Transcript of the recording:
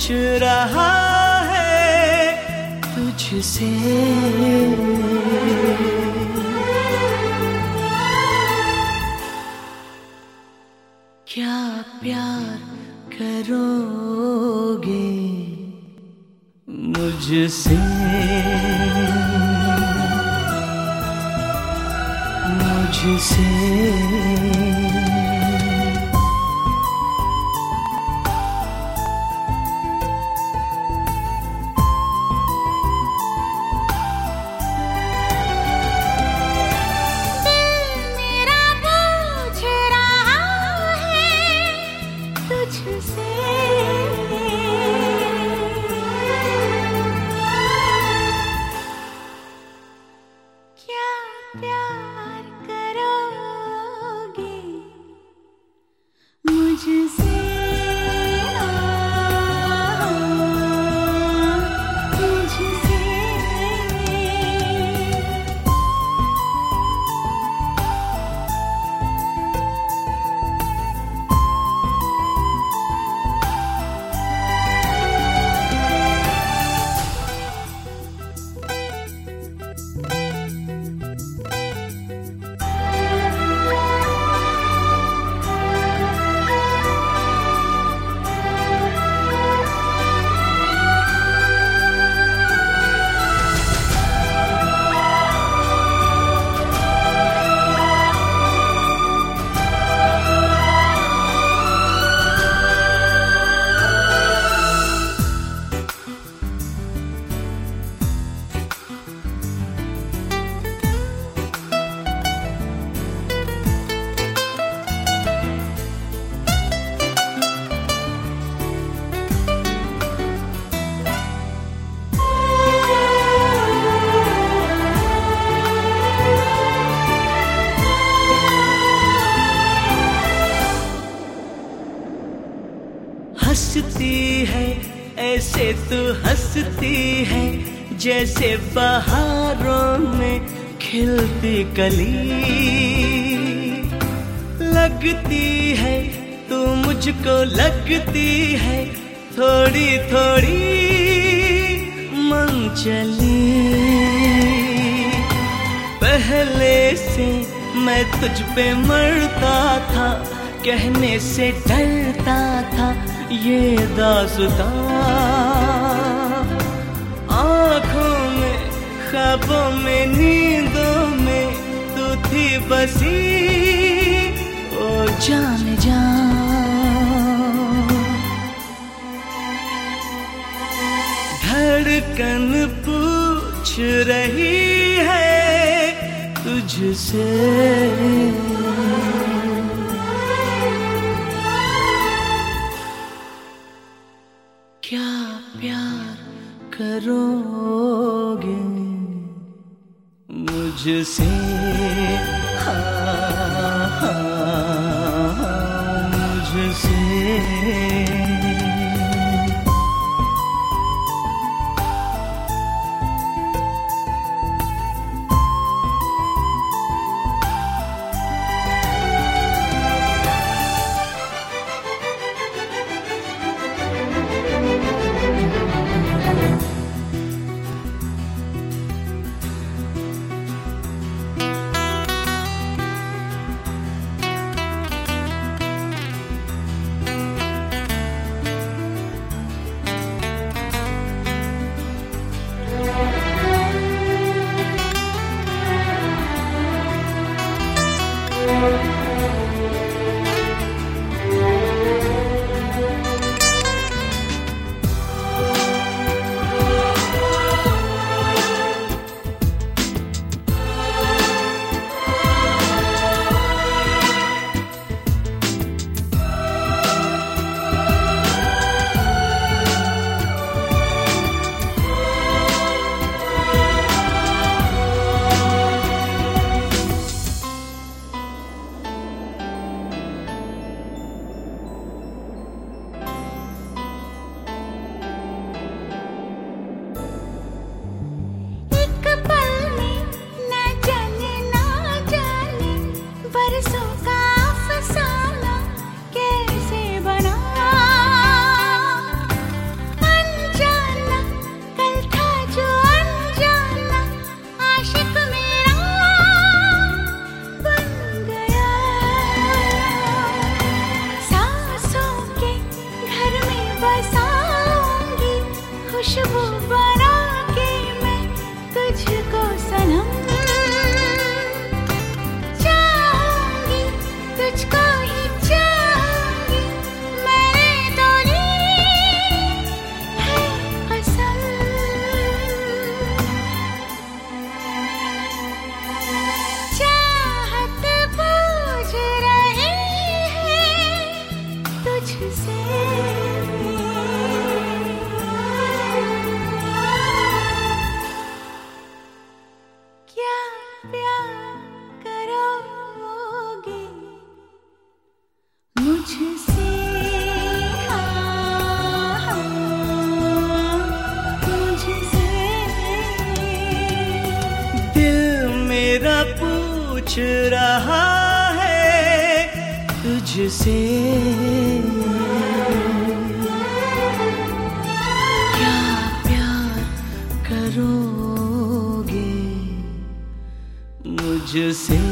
पूछ रहा है तुझसे। क्या प्यार करोगे मुझसे? मुझसे। sei हंसती है, ऐसे तो हंसती है, जैसे बहारों में खिलती कली। लगती है, तू मुझको लगती है थोड़ी थोड़ी मन चली। पहले से मैं तुझ पे मरता था, कहने से डरता था ये दासता। आँखों में, ख्वाबों में, नींदों में तू थी बसी। ओ जान जा धड़कन पूछ रही है तुझसे। क्या प्यार करोगे? मुझसे हाँ, हाँ, मुझसे 是不是 रहा है तुझसे। क्या प्यार करोगे मुझसे?